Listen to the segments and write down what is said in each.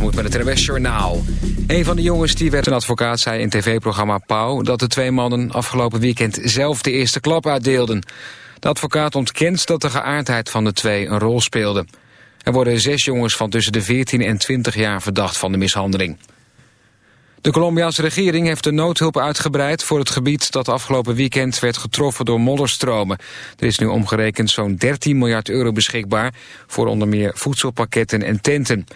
moet met het RWS Journaal. Een van de jongens die werd een advocaat zei in tv-programma Pauw... dat de twee mannen afgelopen weekend zelf de eerste klap uitdeelden. De advocaat ontkent dat de geaardheid van de twee een rol speelde. Er worden zes jongens van tussen de 14 en 20 jaar verdacht van de mishandeling. De Colombiaanse regering heeft de noodhulp uitgebreid voor het gebied dat afgelopen weekend werd getroffen door modderstromen. Er is nu omgerekend zo'n 13 miljard euro beschikbaar voor onder meer voedselpakketten en tenten.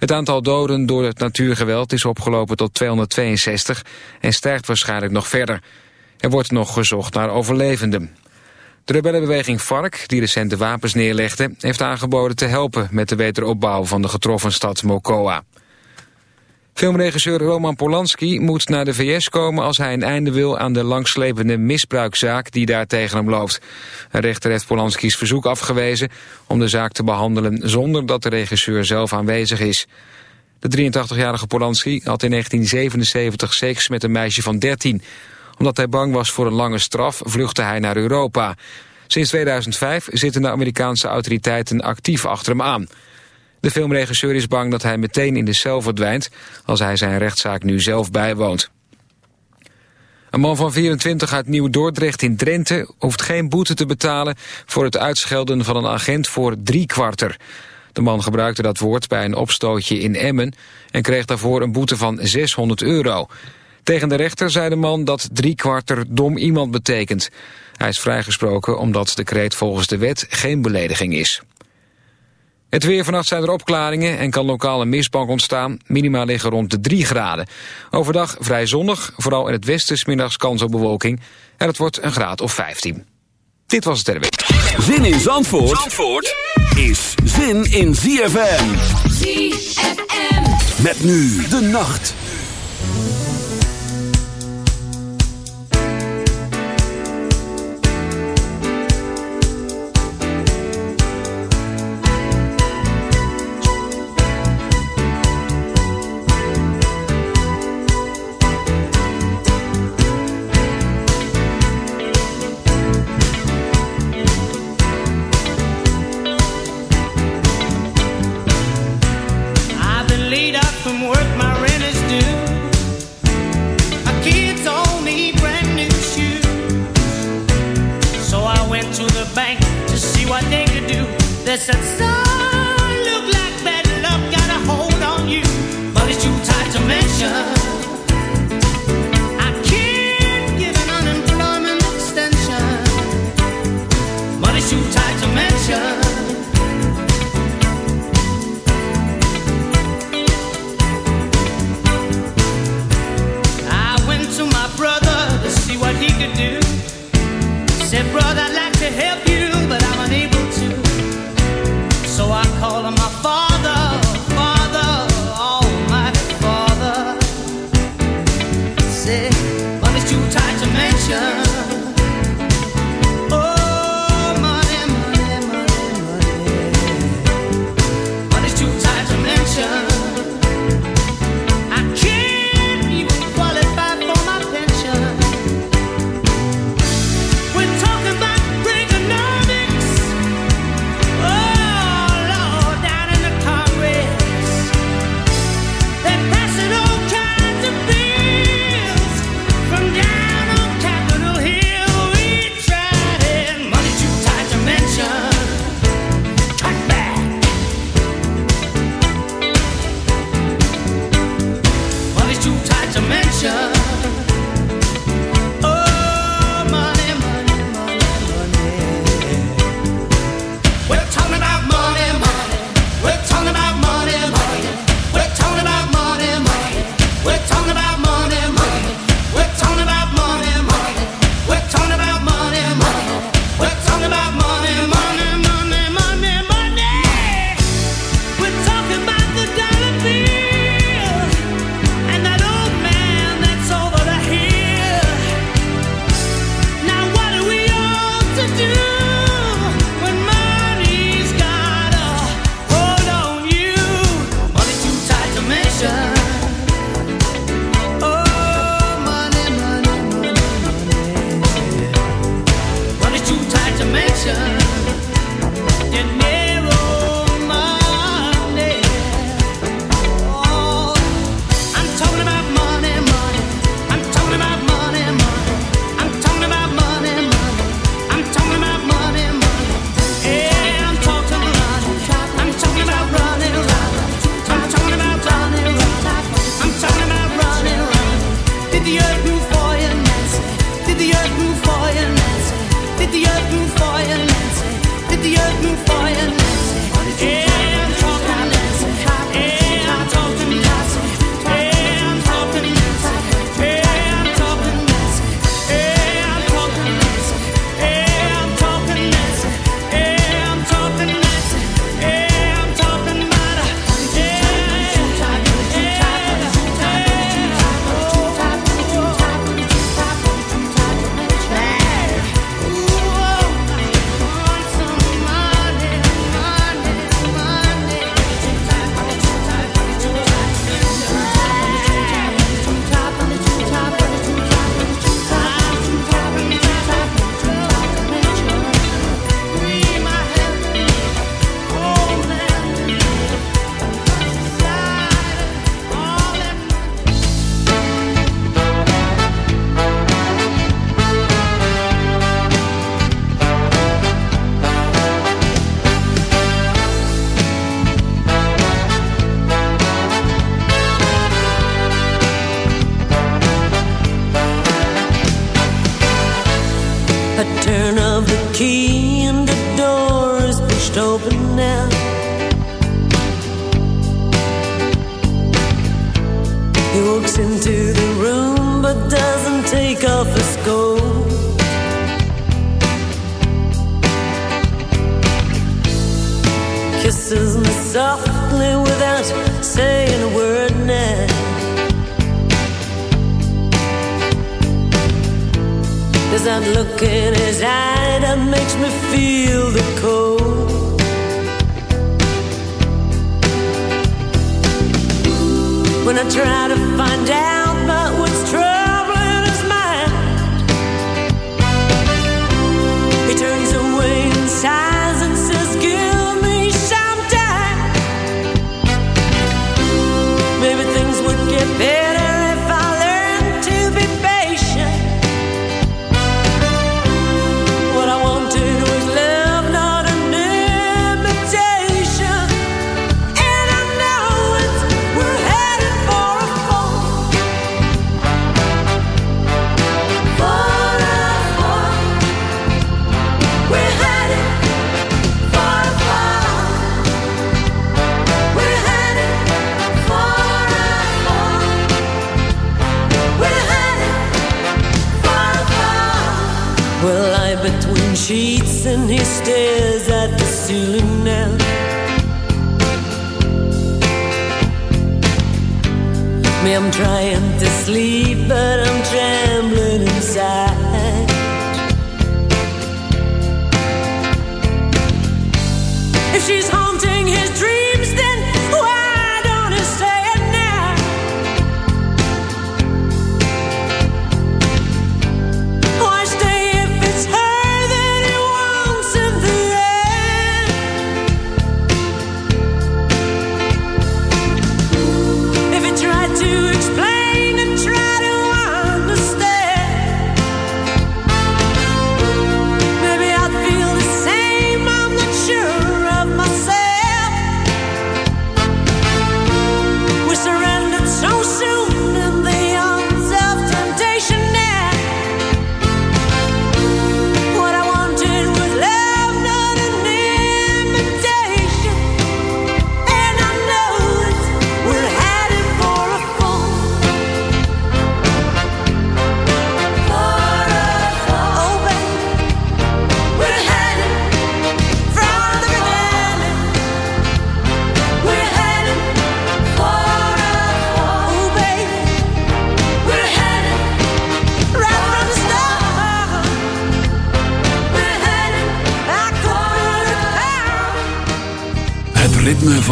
Het aantal doden door het natuurgeweld is opgelopen tot 262 en stijgt waarschijnlijk nog verder. Er wordt nog gezocht naar overlevenden. De rebellenbeweging FARC, die recent de wapens neerlegde... heeft aangeboden te helpen met de wederopbouw van de getroffen stad Mokoa. Filmregisseur Roman Polanski moet naar de VS komen als hij een einde wil aan de langslepende misbruikzaak die daar tegen hem loopt. Een rechter heeft Polanski's verzoek afgewezen om de zaak te behandelen zonder dat de regisseur zelf aanwezig is. De 83-jarige Polanski had in 1977 seks met een meisje van 13. Omdat hij bang was voor een lange straf vluchtte hij naar Europa. Sinds 2005 zitten de Amerikaanse autoriteiten actief achter hem aan. De filmregisseur is bang dat hij meteen in de cel verdwijnt... als hij zijn rechtszaak nu zelf bijwoont. Een man van 24 uit Nieuw-Dordrecht in Drenthe... hoeft geen boete te betalen voor het uitschelden van een agent voor driekwarter. De man gebruikte dat woord bij een opstootje in Emmen... en kreeg daarvoor een boete van 600 euro. Tegen de rechter zei de man dat driekwarter dom iemand betekent. Hij is vrijgesproken omdat de kreet volgens de wet geen belediging is. Het weer vannacht zijn er opklaringen en kan lokaal een mistbank ontstaan. Minima liggen rond de 3 graden. Overdag vrij zonnig, vooral in het westen smiddags kans op bewolking. En het wordt een graad of 15. Dit was het RW. Zin in Zandvoort, Zandvoort is zin in ZFM. ZFM. Met nu de nacht.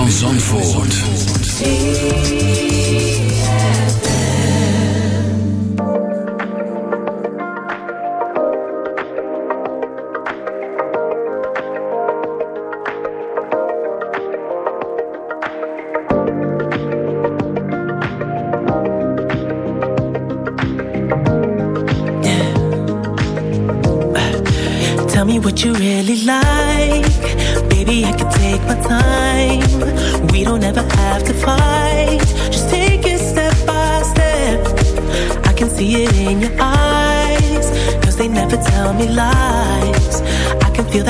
On Zandvoort.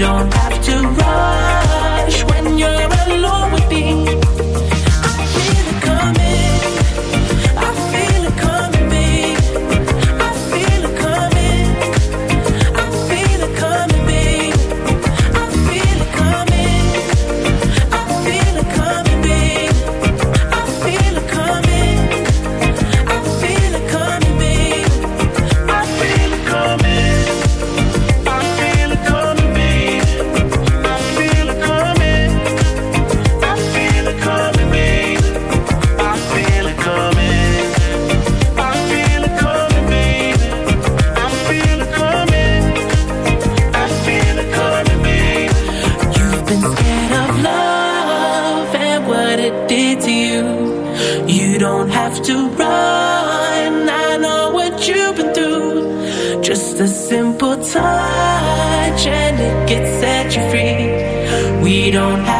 don't have to run. Don't have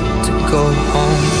go home.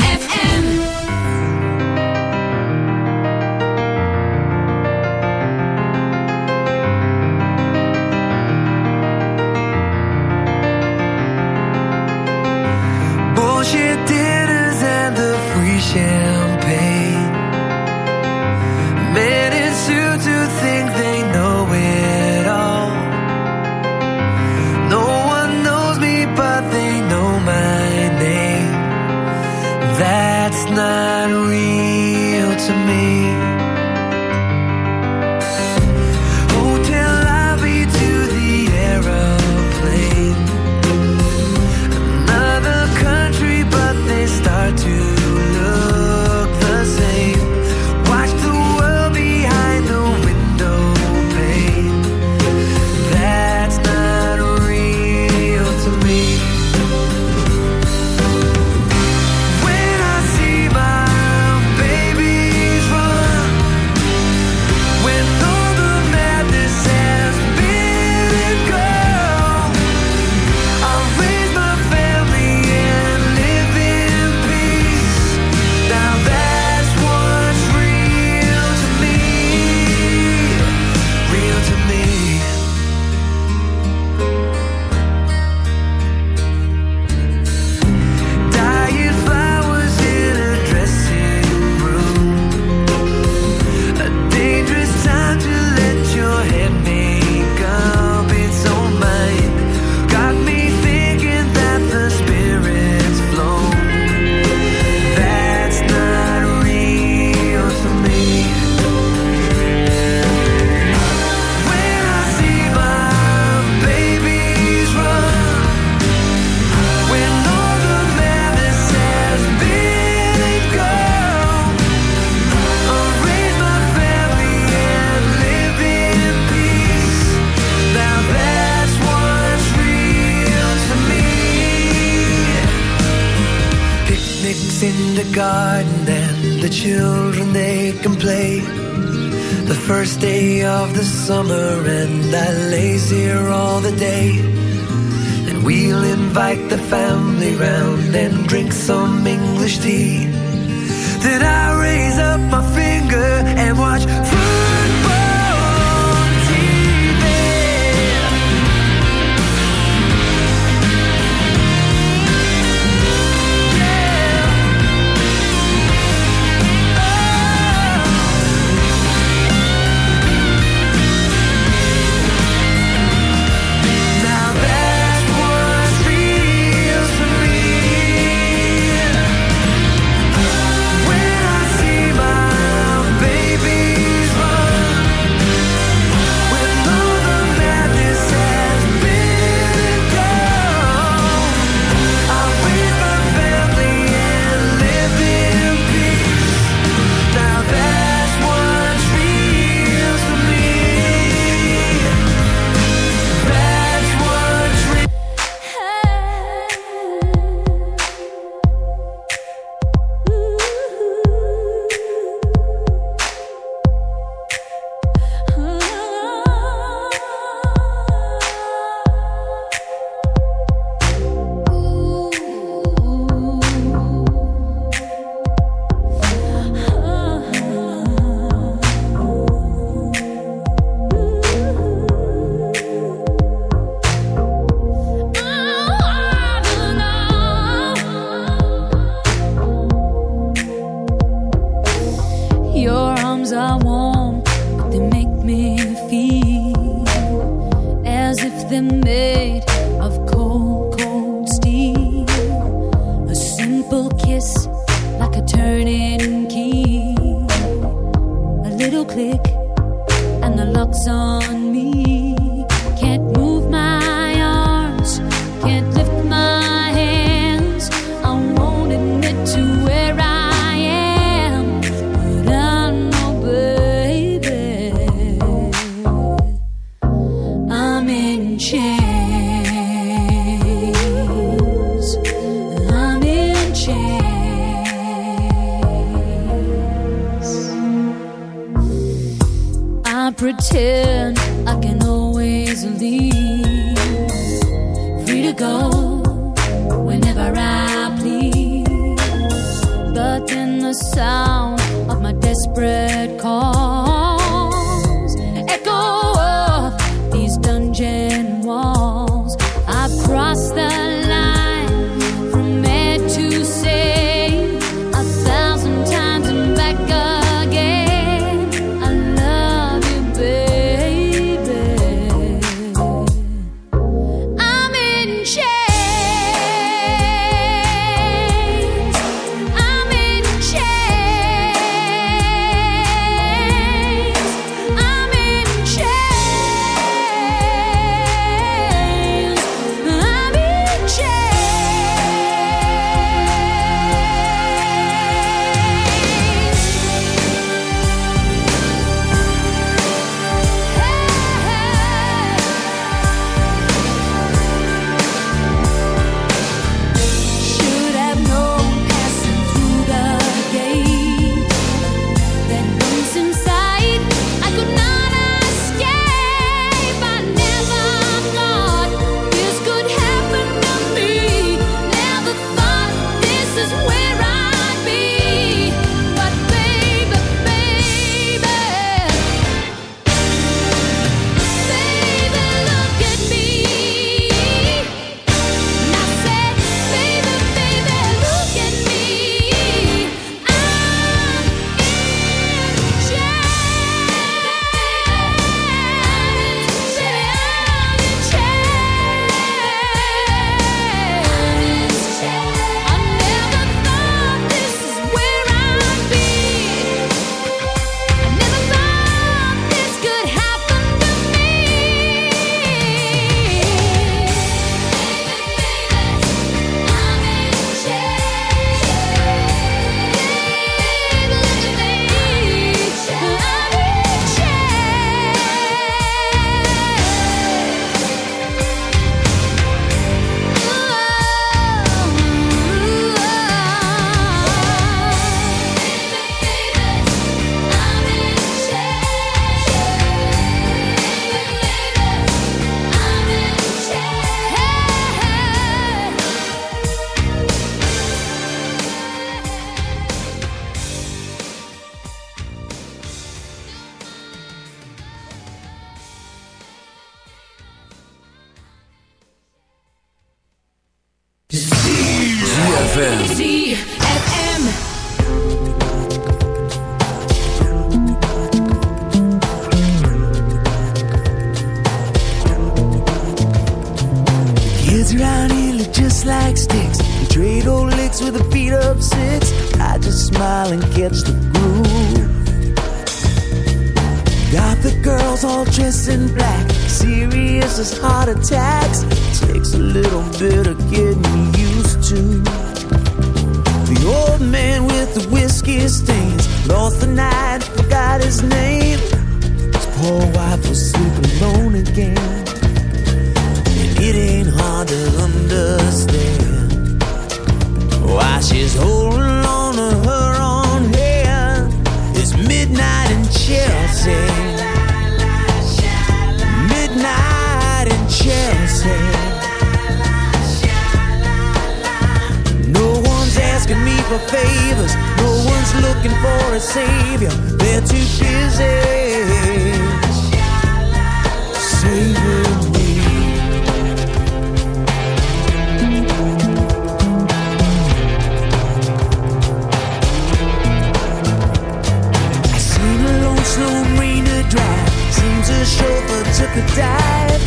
took a dive.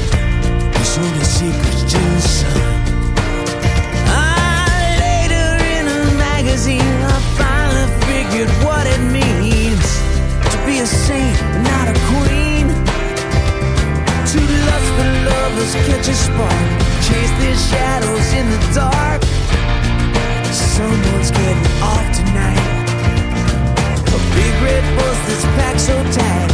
It's only secrets to the. Ah, later in a magazine, I finally figured what it means to be a saint, not a queen. Two lust lovers, catch a spark, chase their shadows in the dark. Someone's getting off tonight. A big red bus that's packed so tight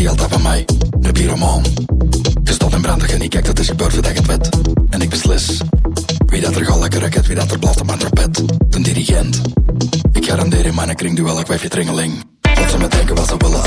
die altijd van mij, de pyromaan. Gestopt en brandig en ik kijk dat is gebeurd voordat ik het wet. En ik beslis, wie dat er gal lekker raket, wie dat er blast op mijn trapet. De dirigent, ik garandeer in mijn kring duel, ik wijf je tringeling. Wat ze me denken, wat ze willen,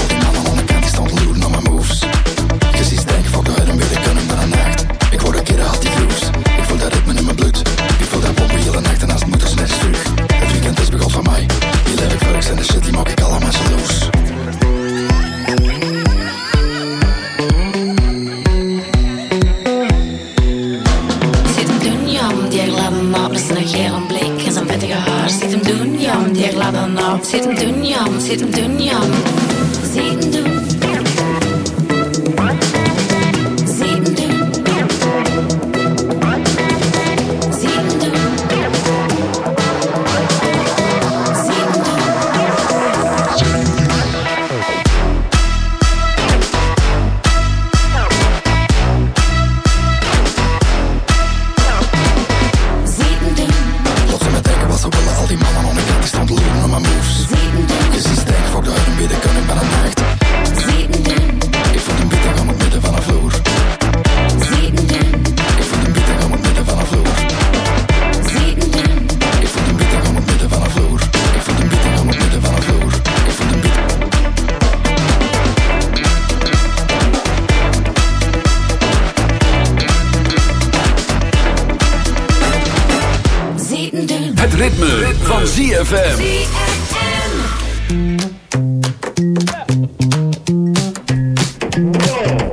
Whoa.